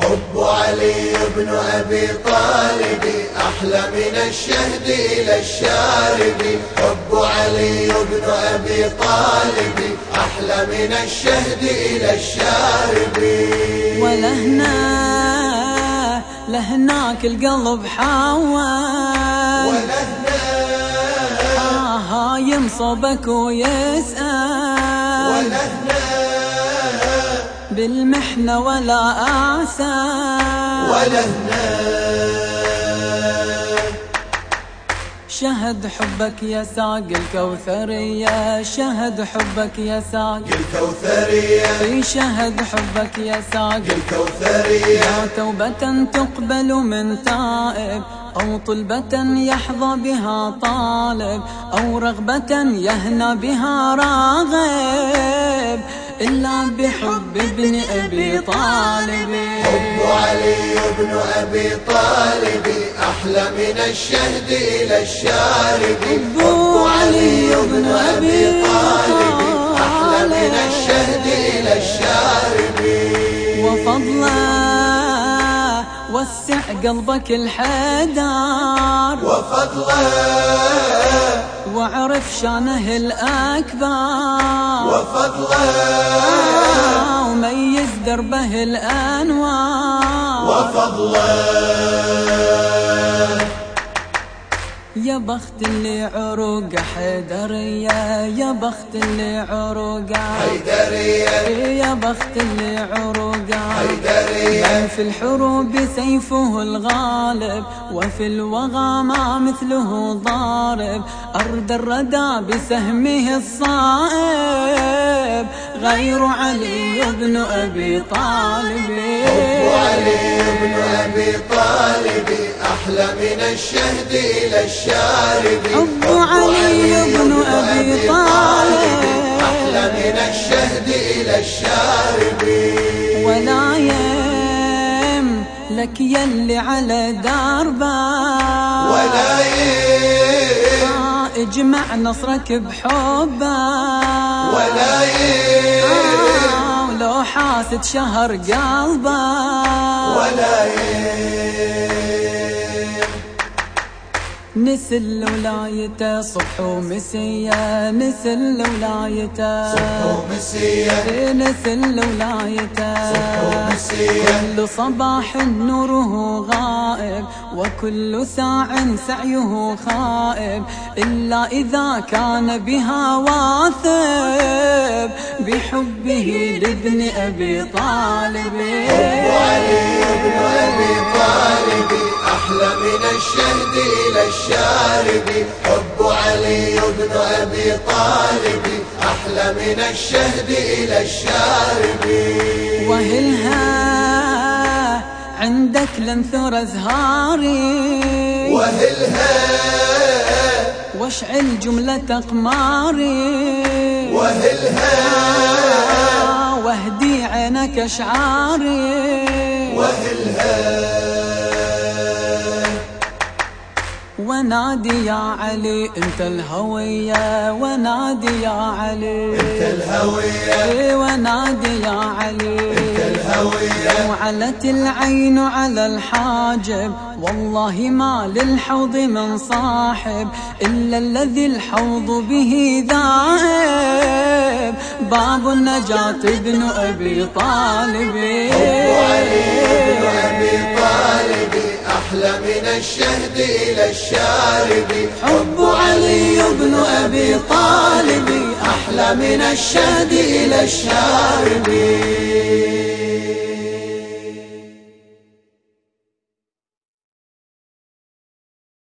حب علي بن أبي طالب أحلى من الشهد إلى الشارب. حب علي بن أبي طالب أحلى من الشهد إلى الشارب. ولهنا لهناك القلب حاول ولهنا. آه ينصبك ويسأل. ولهنا. بالمحنة ولا أعسى ولهنا. شهد حبك يا ساق الكوثرية شهد حبك يا ساق. الكوثرية شهد حبك يا ساق. الكوثرية يا توبة تقبل من تائب أو طلبة يحظى بها طالب أو رغبة يهنى بها راغب. إلا بحب ابن أبي طالب. حب علي بن أبي طالب أحلى من الشهد إلى الشارب. حب علي بن أبي طالب أحلى من الشهد إلى الشارب. وفضلا وسع قلبك الحدار. وفضلا واعرف شانه الأكبر. وفضلا وميز دربه الأنوار. وفضلا يا بخت اللي عروق حيدرية يا بخت اللي عروق حيدرية. يا بخت اللي عروق حيدرية. في الحروب سيفه الغالب وفي الوغى ما مثله ضارب. أرد الردى بسهمه الصائب غير علي بن أبي طالب. وعلي بن أبي طالب. أحلى من الشهد إلى الشارب. حب علي بن أبي طالب. أحلى من الشهد إلى الشارب. ولا يم لك يلي على دربه ولا يم اجمع نصرك بحبه ولا يم آه، ولو حاسد شهر قلبه ولا يم نسل ولايته صبح ومسية نسل ولايته ومسية نسل ولايته ومسية كل صباح نوره غائب وكل ساع سعيه خائب. إلا إذا كان بها واثب بحبه لابن أبي طالب. وعلي بن أبي طالب. أحلى من الشهد إلى الشارب. حب علي بن أبي طالب. أحلى من الشهد إلى الشارب. وهلها عندك لنثر أزهاري. وهلها واشعل جملة أقماري. وهلها واهدي عينك أشعاري. وهلها ونادي يا علي انت الهوية ونادي يا علي. الهوية. إيه ونادي يا علي. الهوية. وعلت العين على الحاجب والله ما للحوض من صاحب إلا الذي الحوض به ذائب باب النجاة ابن أبي طالب. وعلي بن أبي طالب. أحلى من الشهد إلى الشارب. حب علي بن أبي طالب أحلى من الشهد إلى الشارب.